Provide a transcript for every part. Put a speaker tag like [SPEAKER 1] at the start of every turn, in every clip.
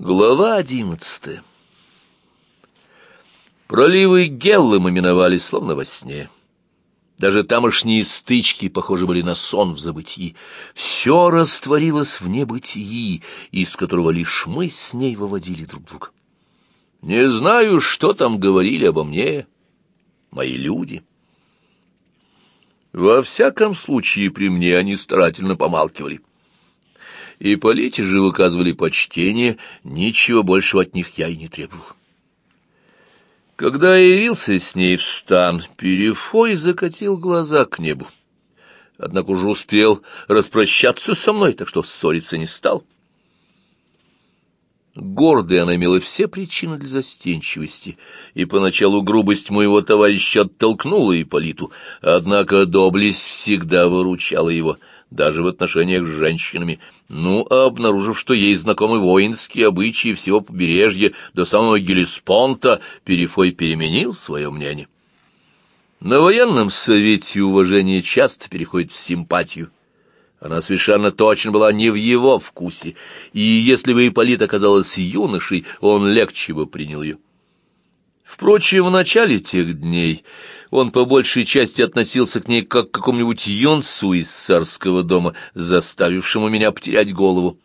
[SPEAKER 1] Глава одиннадцатая Проливы Геллы мы миновали, словно во сне. Даже тамошние стычки похожи были на сон в забытии. Все растворилось в небытии, из которого лишь мы с ней выводили друг друга. Не знаю, что там говорили обо мне мои люди. Во всяком случае, при мне они старательно помалкивали. И полите же выказывали почтение, ничего большего от них я и не требовал. Когда явился с ней в стан, Перефой закатил глаза к небу. Однако уже успел распрощаться со мной, так что ссориться не стал. Гордой она имела все причины для застенчивости, и поначалу грубость моего товарища оттолкнула Ипполиту, однако доблесть всегда выручала его — даже в отношениях с женщинами. Ну, а обнаружив, что ей знакомы воинские обычаи всего побережья до самого Гелеспонта, Перефой переменил свое мнение. На военном совете уважение часто переходит в симпатию. Она совершенно точно была не в его вкусе, и если бы Ипполит оказалась юношей, он легче бы принял ее. Впрочем, в начале тех дней он по большей части относился к ней как к какому-нибудь юнцу из царского дома, заставившему меня потерять голову.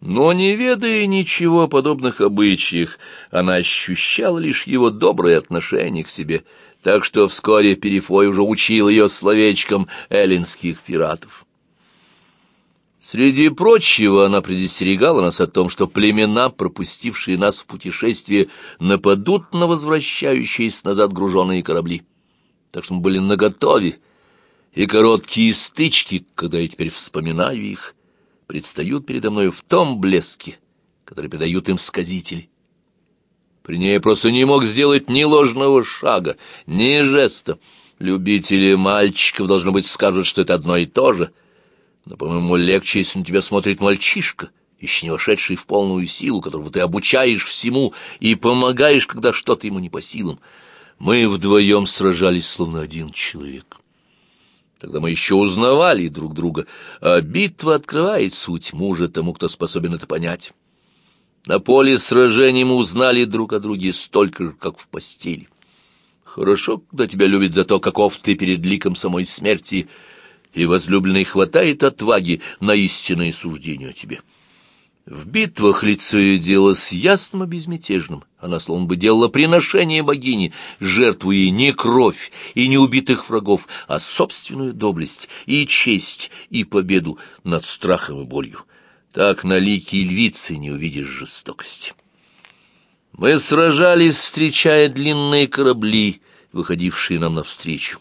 [SPEAKER 1] Но, не ведая ничего о подобных обычаях, она ощущала лишь его доброе отношение к себе, так что вскоре Перефой уже учил ее словечком эллинских пиратов. Среди прочего она предостерегала нас о том, что племена, пропустившие нас в путешествие, нападут на возвращающиеся назад груженные корабли. Так что мы были наготове, и короткие стычки, когда я теперь вспоминаю их, предстают передо мной в том блеске, который придают им сказители. При ней я просто не мог сделать ни ложного шага, ни жеста. Любители мальчиков, должно быть, скажут, что это одно и то же — но, по-моему, легче, если на тебя смотрит мальчишка, еще не вошедший в полную силу, которого ты обучаешь всему и помогаешь, когда что-то ему не по силам. Мы вдвоем сражались, словно один человек. Тогда мы еще узнавали друг друга, а битва открывает суть мужа тому, кто способен это понять. На поле сражений мы узнали друг о друге столько же, как в постели. Хорошо, когда тебя любят за то, каков ты перед ликом самой смерти — и возлюбленной хватает отваги на истинное суждение о тебе. В битвах лицо ее делалось ясным и безмятежным. Она словно бы делала приношение богине, жертвуя ей не кровь и не убитых врагов, а собственную доблесть и честь и победу над страхом и болью. Так на лике львицы не увидишь жестокости. Мы сражались, встречая длинные корабли, выходившие нам навстречу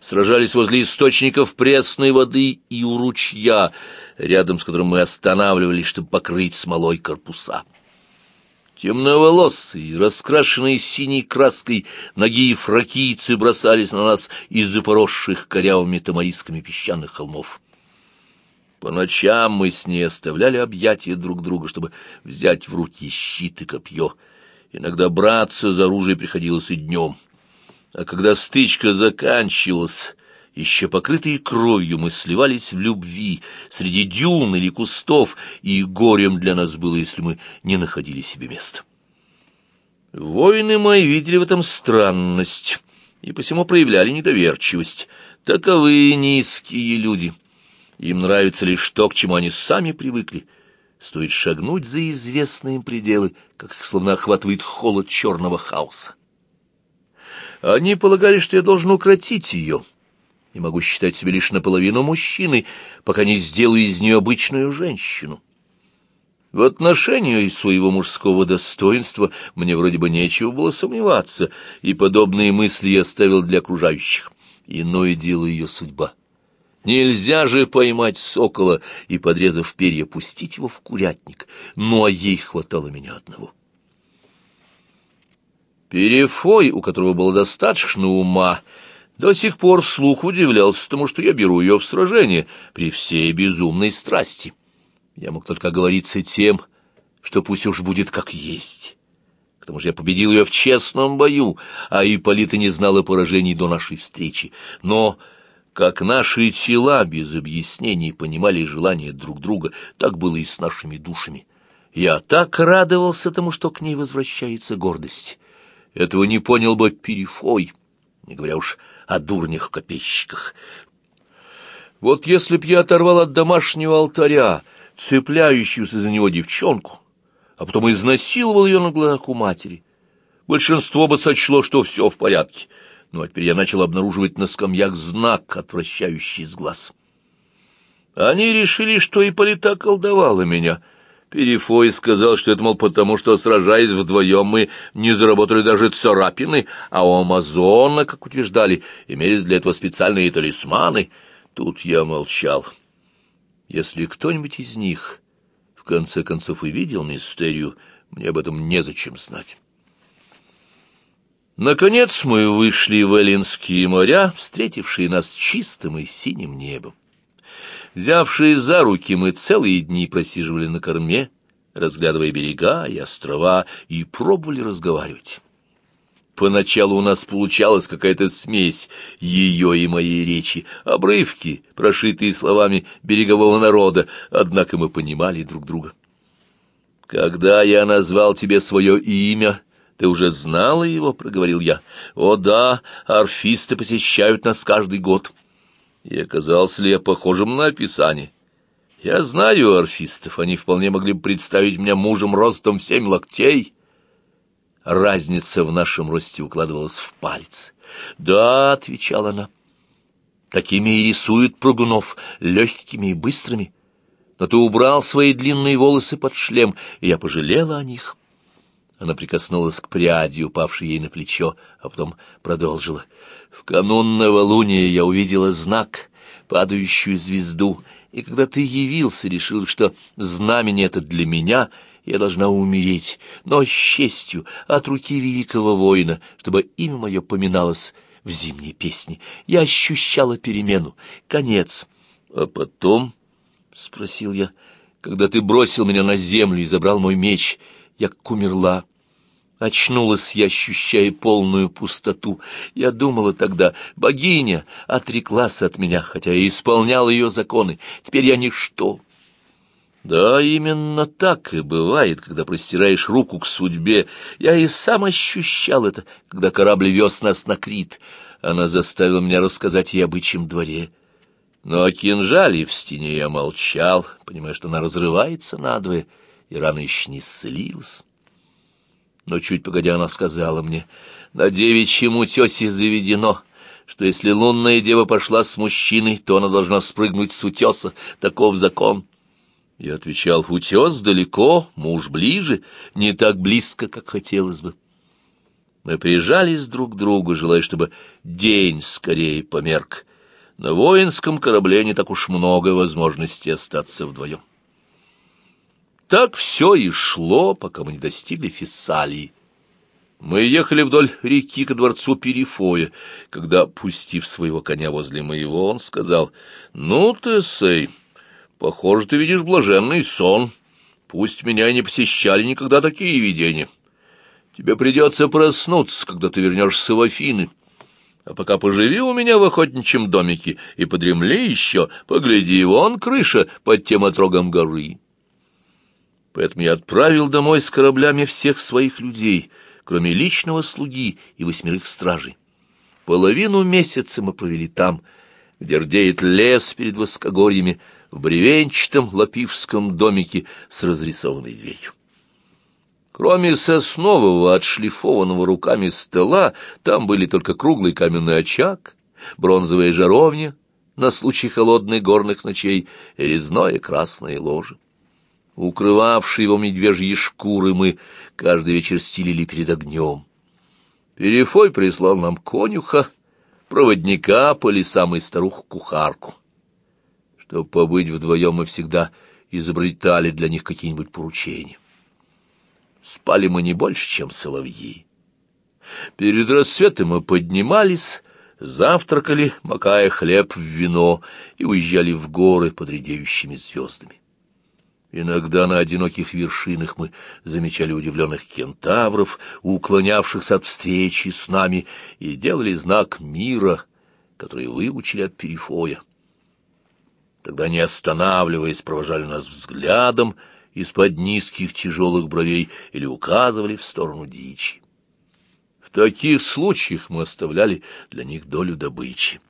[SPEAKER 1] сражались возле источников пресной воды и у ручья, рядом с которым мы останавливались, чтобы покрыть смолой корпуса. Темноволосые, раскрашенные синей краской, ноги и фракийцы бросались на нас из-за корявыми тамарисками песчаных холмов. По ночам мы с ней оставляли объятия друг друга, чтобы взять в руки щит и копье. Иногда браться за оружие приходилось и днем — а когда стычка заканчивалась, еще покрытые кровью мы сливались в любви среди дюн или кустов, и горем для нас было, если мы не находили себе места. Воины мои видели в этом странность и посему проявляли недоверчивость. Таковы низкие люди. Им нравится лишь то, к чему они сами привыкли. Стоит шагнуть за известные им пределы, как их словно охватывает холод черного хаоса. Они полагали, что я должен укротить ее, и могу считать себя лишь наполовину мужчиной, пока не сделаю из нее обычную женщину. В отношении своего мужского достоинства мне вроде бы нечего было сомневаться, и подобные мысли я оставил для окружающих. Иное дело ее судьба. Нельзя же поймать сокола и, подрезав перья, пустить его в курятник, ну а ей хватало меня одного. Перефой, у которого было достаточно ума, до сих пор вслух удивлялся тому, что я беру ее в сражение при всей безумной страсти. Я мог только говориться тем, что пусть уж будет как есть. К тому же я победил ее в честном бою, а Ипполита не знала поражений до нашей встречи. Но как наши тела без объяснений понимали желания друг друга, так было и с нашими душами. Я так радовался тому, что к ней возвращается гордость. Этого не понял бы Перефой, не говоря уж о дурнях-копейщиках. Вот если б я оторвал от домашнего алтаря цепляющуюся за него девчонку, а потом изнасиловал ее на глазах у матери, большинство бы сочло, что все в порядке. Ну, а теперь я начал обнаруживать на скамьях знак, отвращающий из глаз. Они решили, что Ипполита колдовала меня — Перефой сказал, что это, мол, потому что, сражаясь вдвоем, мы не заработали даже царапины, а у Амазона, как утверждали, имелись для этого специальные талисманы. Тут я молчал. Если кто-нибудь из них, в конце концов, и видел мистерию, мне об этом незачем знать. Наконец мы вышли в Эллинские моря, встретившие нас чистым и синим небом. Взявшие за руки, мы целые дни просиживали на корме, разглядывая берега и острова, и пробовали разговаривать. Поначалу у нас получалась какая-то смесь ее и моей речи, обрывки, прошитые словами берегового народа, однако мы понимали друг друга. «Когда я назвал тебе свое имя, ты уже знала его?» — проговорил я. «О да, орфисты посещают нас каждый год». И оказался ли я похожим на описание? Я знаю орфистов, они вполне могли бы представить меня мужем ростом в семь локтей. Разница в нашем росте укладывалась в палец. «Да», — отвечала она, — «такими и рисуют прыгунов, легкими и быстрыми. Но ты убрал свои длинные волосы под шлем, и я пожалела о них». Она прикоснулась к пряди, упавшей ей на плечо, а потом продолжила. «В канун новолуния я увидела знак, падающую звезду, и когда ты явился, решил, что знамение это для меня, я должна умереть, но с честью от руки великого воина, чтобы имя мое поминалось в зимней песне. Я ощущала перемену, конец. А потом, — спросил я, — когда ты бросил меня на землю и забрал мой меч, я как умерла. Очнулась я, ощущая полную пустоту. Я думала тогда, богиня отреклась от меня, хотя я исполнял ее законы. Теперь я ничто. Да, именно так и бывает, когда простираешь руку к судьбе. Я и сам ощущал это, когда корабль вез нас на Крит. Она заставила меня рассказать ей об дворе. Но о кинжале в стене я молчал, понимая, что она разрывается надвое, и рана еще не исцелилась. Но чуть погодя она сказала мне, на девичьем утесе заведено, что если лунная дева пошла с мужчиной, то она должна спрыгнуть с утеса, таков закон. Я отвечал, утес далеко, муж ближе, не так близко, как хотелось бы. Мы прижались друг к другу, желая, чтобы день скорее померк. На воинском корабле не так уж много возможностей остаться вдвоем. Так все и шло, пока мы не достигли Фессалии. Мы ехали вдоль реки ко дворцу Перифоя, когда, пустив своего коня возле моего, он сказал, «Ну, ты, Сей, похоже, ты видишь блаженный сон. Пусть меня не посещали никогда такие видения. Тебе придется проснуться, когда ты вернешься в Афины. А пока поживи у меня в охотничьем домике и подремли еще, погляди, вон крыша под тем отрогом горы». Поэтому я отправил домой с кораблями всех своих людей, кроме личного слуги и восьмерых стражей. Половину месяца мы провели там, где рдеет лес перед воскогорьями, в бревенчатом лапивском домике с разрисованной дверью. Кроме соснового, отшлифованного руками стола, там были только круглый каменный очаг, бронзовая жаровня на случай холодных горных ночей и резное красное ложе. Укрывавшие его медвежьи шкуры мы каждый вечер стелили перед огнем. Перефой прислал нам конюха, проводника по лесам и старуху-кухарку. Чтобы побыть вдвоем, мы всегда изобретали для них какие-нибудь поручения. Спали мы не больше, чем соловьи. Перед рассветом мы поднимались, завтракали, макая хлеб в вино, и уезжали в горы под редеющими звездами. Иногда на одиноких вершинах мы замечали удивленных кентавров, уклонявшихся от встречи с нами, и делали знак мира, который выучили от перифоя. Тогда, не останавливаясь, провожали нас взглядом из-под низких тяжелых бровей или указывали в сторону дичи. В таких случаях мы оставляли для них долю добычи.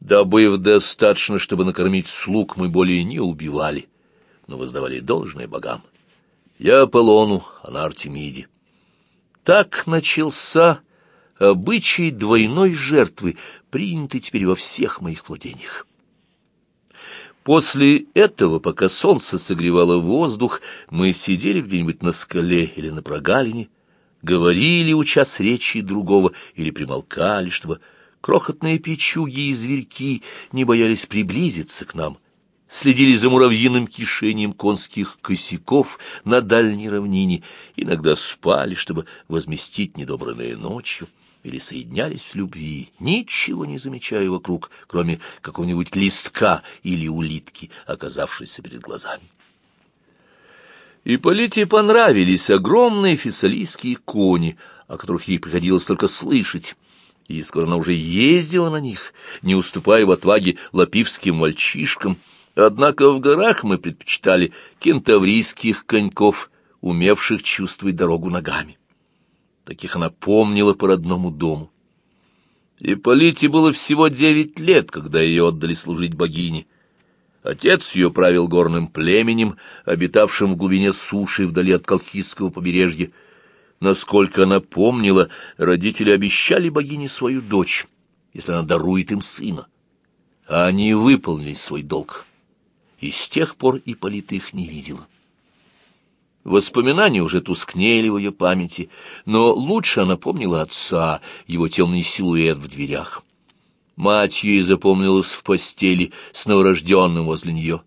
[SPEAKER 1] Добыв достаточно, чтобы накормить слуг, мы более не убивали, но воздавали должное богам. Я Аполлону, а на Артемиде. Так начался обычай двойной жертвы, принятый теперь во всех моих владениях. После этого, пока солнце согревало воздух, мы сидели где-нибудь на скале или на прогалине, говорили, уча с речи другого, или примолкали, чтобы крохотные печуги и зверьки не боялись приблизиться к нам, следили за муравьиным кишением конских косяков на дальней равнине, иногда спали, чтобы возместить недобранное ночью или соединялись в любви, ничего не замечая вокруг, кроме какого-нибудь листка или улитки, оказавшейся перед глазами. И Полите понравились огромные фессалийские кони, о которых ей приходилось только слышать, и скоро она уже ездила на них, не уступая в отваге лапивским мальчишкам, однако в горах мы предпочитали кентаврийских коньков, умевших чувствовать дорогу ногами. Таких она помнила по родному дому. И Полите было всего девять лет, когда ее отдали служить богине. Отец ее правил горным племенем, обитавшим в глубине суши вдали от Колхидского побережья. Насколько она помнила, родители обещали богине свою дочь, если она дарует им сына. А они выполнили свой долг. И с тех пор Ипполита их не видела. Воспоминания уже тускнели в ее памяти, но лучше она помнила отца, его темный силуэт в дверях. Мать ей запомнилась в постели с новорожденным возле нее.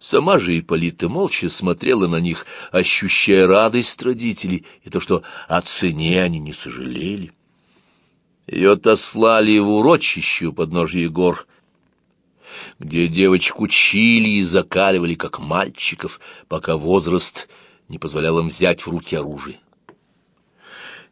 [SPEAKER 1] Сама же Ипполита молча смотрела на них, ощущая радость родителей и то, что о цене они не сожалели. Ее отослали в урочище у подножья гор, где девочек учили и закаливали, как мальчиков, пока возраст не позволял им взять в руки оружие.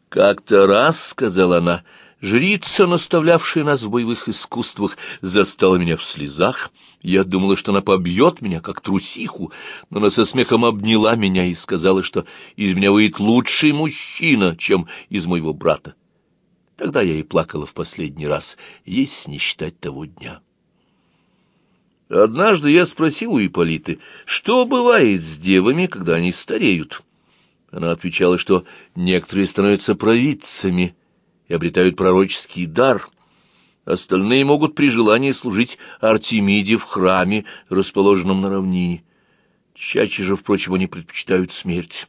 [SPEAKER 1] «Как-то раз, — сказала она, — жрица, наставлявшая нас в боевых искусствах, застала меня в слезах. Я думала, что она побьет меня, как трусиху, но она со смехом обняла меня и сказала, что из меня выйдет лучший мужчина, чем из моего брата. Тогда я и плакала в последний раз, если не считать того дня». Однажды я спросил у Ипполиты, что бывает с девами, когда они стареют. Она отвечала, что некоторые становятся провидцами и обретают пророческий дар. Остальные могут при желании служить Артемиде в храме, расположенном на равнине. Чаще же, впрочем, они предпочитают смерть.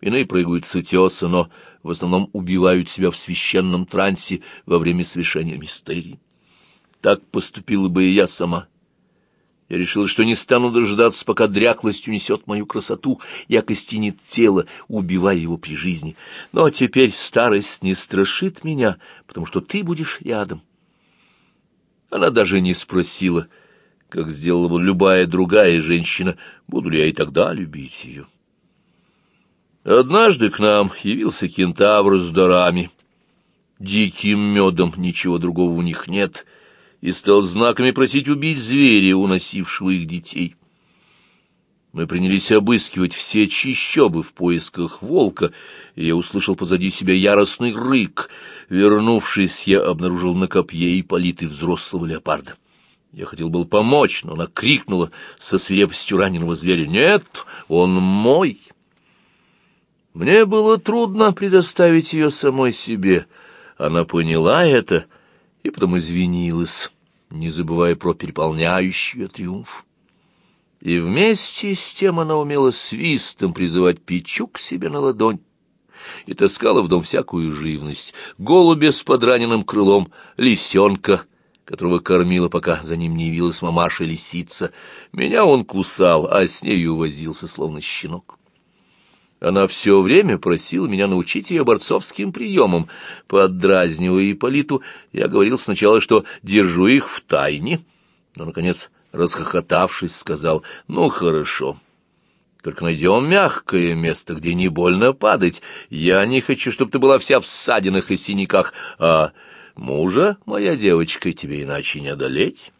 [SPEAKER 1] Иные прыгают с утеса, но в основном убивают себя в священном трансе во время совершения мистерий. Так поступила бы и я сама. Я решил, что не стану дожидаться, пока дряклость унесет мою красоту и окостенит тело, убивая его при жизни. Но теперь старость не страшит меня, потому что ты будешь рядом. Она даже не спросила, как сделала бы любая другая женщина, буду ли я и тогда любить ее. Однажды к нам явился кентавр с дарами. Диким медом ничего другого у них нет — и стал знаками просить убить зверя, уносившего их детей. Мы принялись обыскивать все чищобы в поисках волка, и я услышал позади себя яростный рык. Вернувшись, я обнаружил на копье и политы взрослого леопарда. Я хотел был помочь, но она крикнула со свирепостью раненого зверя «Нет, он мой!» Мне было трудно предоставить ее самой себе. Она поняла это — и потом извинилась, не забывая про переполняющий триумф. И вместе с тем она умела свистом призывать Пичу к себе на ладонь и таскала в дом всякую живность, голубя с подраненным крылом, лисенка, которого кормила, пока за ним не явилась мамаша-лисица. Меня он кусал, а с нею возился, словно щенок. Она все время просила меня научить ее борцовским приемам. Поддразнивая Ипполиту, я говорил сначала, что держу их в тайне, но, наконец, расхохотавшись, сказал, «Ну, хорошо». Только найдем мягкое место, где не больно падать. Я не хочу, чтобы ты была вся в ссадинах и синяках, а мужа, моя девочка, тебе иначе не одолеть».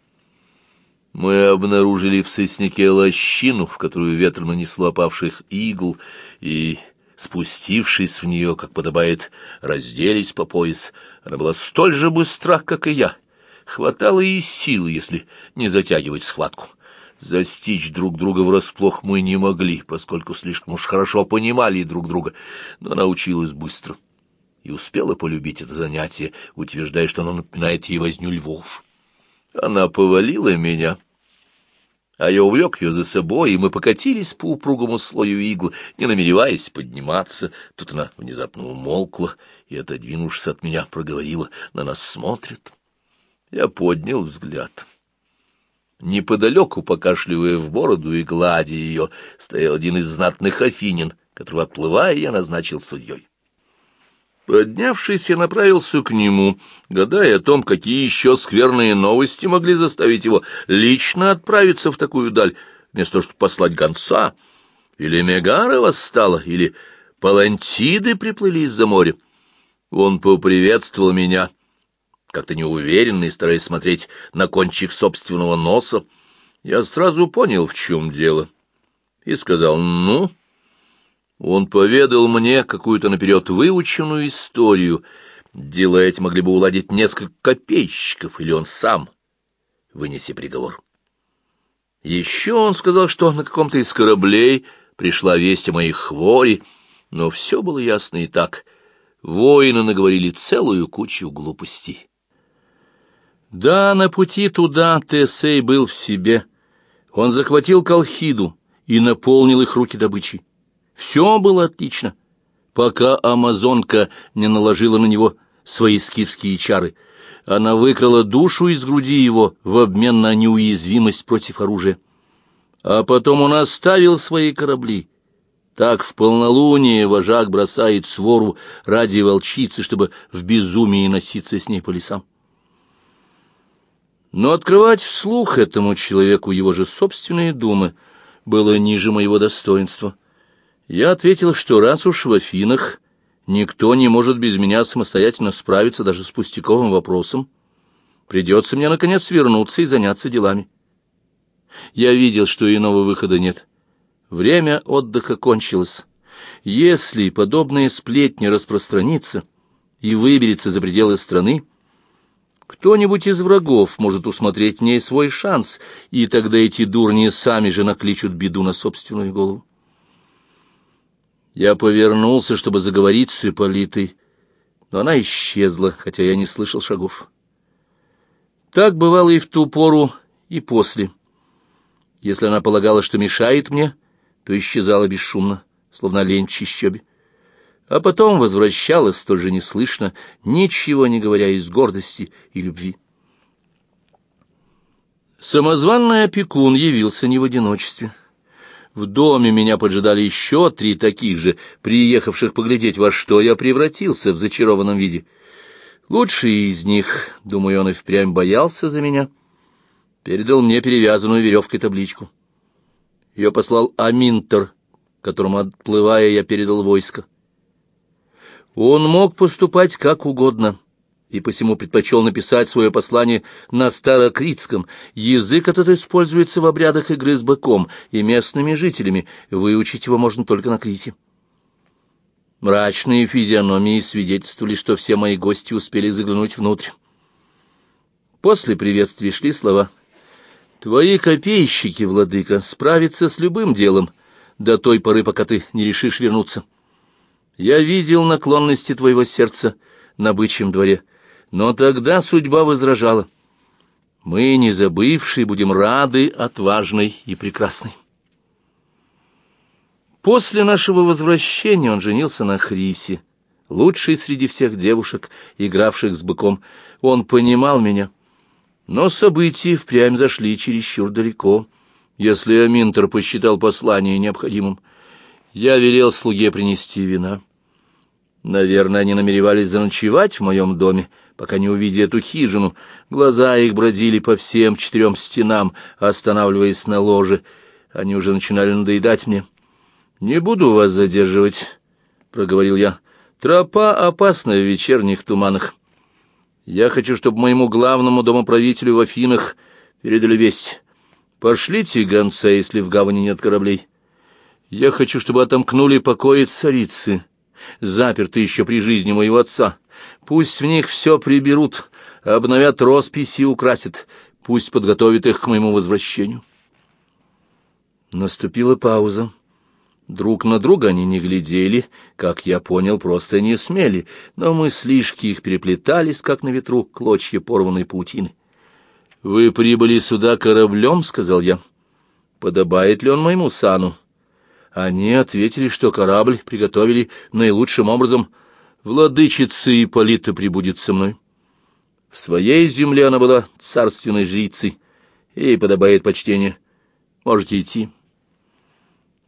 [SPEAKER 1] Мы обнаружили в сосняке лощину, в которую ветром нанесло опавших игл, и, спустившись в нее, как подобает, разделись по пояс. Она была столь же быстра, как и я. Хватало и силы, если не затягивать схватку. Застичь друг друга врасплох мы не могли, поскольку слишком уж хорошо понимали друг друга, но научилась быстро и успела полюбить это занятие, утверждая, что оно напоминает ей возню львов. Она повалила меня, а я увлек ее за собой, и мы покатились по упругому слою игл, не намереваясь подниматься. Тут она внезапно умолкла и, отодвинувшись от меня, проговорила, на нас смотрят. Я поднял взгляд. Неподалеку, покашливая в бороду и гладя ее, стоял один из знатных афинин, которого, отплывая, я назначил судьей. Поднявшись, я направился к нему, гадая о том, какие еще скверные новости могли заставить его лично отправиться в такую даль, вместо того, чтобы послать гонца. Или Мегара восстала, или палантиды приплыли из-за моря. Он поприветствовал меня — как-то неуверенный, стараясь смотреть на кончик собственного носа. Я сразу понял, в чем дело, и сказал «ну». Он поведал мне какую-то наперед выученную историю. Дела эти могли бы уладить несколько копейщиков, или он сам, вынеси приговор. Еще он сказал, что на каком-то из кораблей пришла весть о моей хвори, но все было ясно и так. Воины наговорили целую кучу глупостей. Да, на пути туда Тесей был в себе. Он захватил Колхиду и наполнил их руки добычей. Все было отлично, пока амазонка не наложила на него свои скифские чары. Она выкрала душу из груди его в обмен на неуязвимость против оружия. А потом он оставил свои корабли. Так в полнолуние вожак бросает свору ради волчицы, чтобы в безумии носиться с ней по лесам. Но открывать вслух этому человеку его же собственные думы было ниже моего достоинства. Я ответил, что раз уж в Афинах никто не может без меня самостоятельно справиться даже с пустяковым вопросом, придется мне, наконец, вернуться и заняться делами. Я видел, что иного выхода нет. Время отдыха кончилось. Если подобные сплетни распространится и выберется за пределы страны, кто-нибудь из врагов может усмотреть в ней свой шанс, и тогда эти дурни сами же накличут беду на собственную голову. Я повернулся, чтобы заговорить с Ипполитой, но она исчезла, хотя я не слышал шагов. Так бывало и в ту пору, и после. Если она полагала, что мешает мне, то исчезала бесшумно, словно лень в чищобе а потом возвращалась столь же неслышно, ничего не говоря из гордости и любви. Самозванный опекун явился не в одиночестве. В доме меня поджидали еще три таких же, приехавших поглядеть, во что я превратился в зачарованном виде. Лучший из них, думаю, он и впрямь боялся за меня, передал мне перевязанную веревкой табличку. Ее послал Аминтер, которому, отплывая, я передал войско. Он мог поступать как угодно, и посему предпочел написать свое послание на старокритском. Язык этот используется в обрядах игры с быком и местными жителями, выучить его можно только на Крите. Мрачные физиономии свидетельствовали, что все мои гости успели заглянуть внутрь. После приветствия шли слова «Твои копейщики, владыка, справятся с любым делом до той поры, пока ты не решишь вернуться». Я видел наклонности твоего сердца на бычьем дворе, но тогда судьба возражала. Мы, не забывшие, будем рады отважной и прекрасной. После нашего возвращения он женился на Хрисе, лучшей среди всех девушек, игравших с быком. Он понимал меня, но события впрямь зашли чересчур далеко, если Аминтер посчитал послание необходимым. Я велел слуге принести вина. Наверное, они намеревались заночевать в моем доме, пока не увидели эту хижину. Глаза их бродили по всем четырем стенам, останавливаясь на ложе. Они уже начинали надоедать мне. «Не буду вас задерживать», — проговорил я. «Тропа опасна в вечерних туманах. Я хочу, чтобы моему главному домоправителю в Афинах передали весть. Пошлите гонца, если в гавани нет кораблей. Я хочу, чтобы отомкнули покои царицы, запертые еще при жизни моего отца. Пусть в них все приберут, обновят росписи и украсят. Пусть подготовят их к моему возвращению. Наступила пауза. Друг на друга они не глядели, как я понял, просто не смели, но мы слишком их переплетались, как на ветру, клочья порванной паутины. «Вы прибыли сюда кораблем?» — сказал я. «Подобает ли он моему сану?» Они ответили, что корабль приготовили наилучшим образом. Владычица Ипполита прибудет со мной. В своей земле она была царственной жрицей. Ей подобает почтение. Можете идти.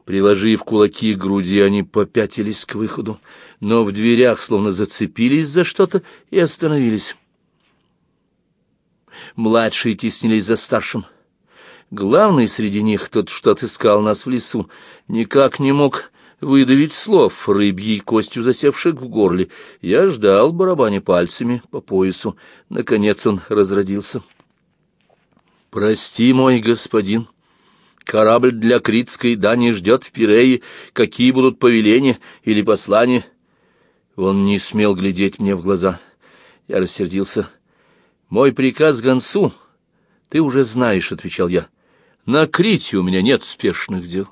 [SPEAKER 1] Приложив кулаки к груди, они попятились к выходу, но в дверях словно зацепились за что-то и остановились. Младшие теснились за старшим. Главный среди них, тот, что отыскал нас в лесу, никак не мог выдавить слов, рыбьей костью засевших в горле. Я ждал, барабаня пальцами по поясу. Наконец он разродился. «Прости, мой господин, корабль для Критской Дани ждет в Пирее. Какие будут повеления или послания?» Он не смел глядеть мне в глаза. Я рассердился. «Мой приказ гонцу ты уже знаешь», — отвечал я. «На Крите у меня нет спешных дел».